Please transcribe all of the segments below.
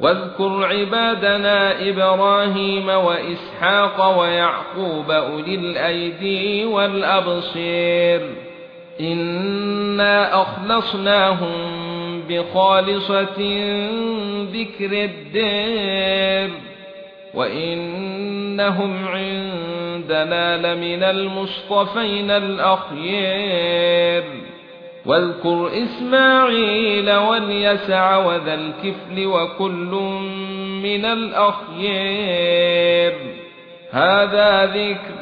واذكر عبادنا إبراهيم وإسحاق ويعقوب أولي الأيدي والأبصير. إنا أخلصناهم بخالصة ذكر الدار وإنهم عندنا لمن المصطفين الأخيار واذكر إسماعيل واليسع وذا الكفل وكل من الأخيار. هذا ذكر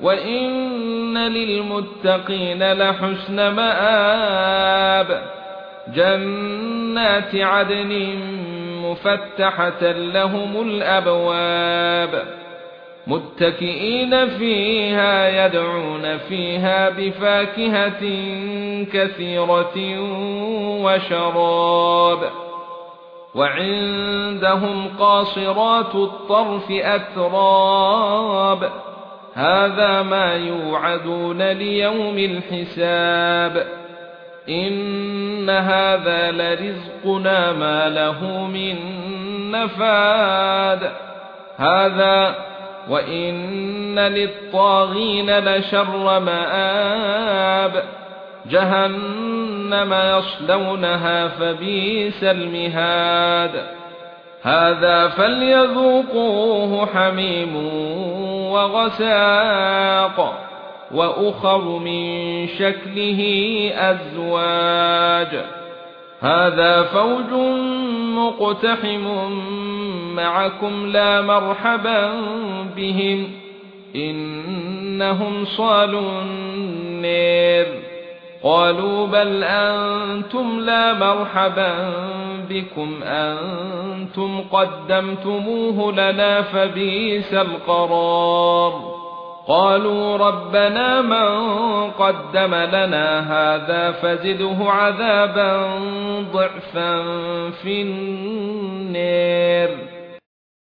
وإن للمتقين لحسن مآب. جنات عدن مفتحة لهم الأبواب. متكئين فيها يدعون فيها بفاكهة كثيرة وشراب. وعندهم قاصرات الطرف أتراب. هذا ما يوعدون ليوم الحساب. إن هذا لرزقنا ما له من نفاد. هذا وان للطاغين لشر مآب جهنم يصلونها فبئس المهاد هذا فليذوقوه حميم وغساق واخر من شكله ازواج هذا فوج مقتحم معكم لا مرحبا بهم. إنهم صالوا النار قالوا بل أنتم لا مرحبا بكم. أنتم قدمتموه لنا فبئس القرار. قالوا ربنا من قدم لنا هذا فزده عذابا ضعفا في النار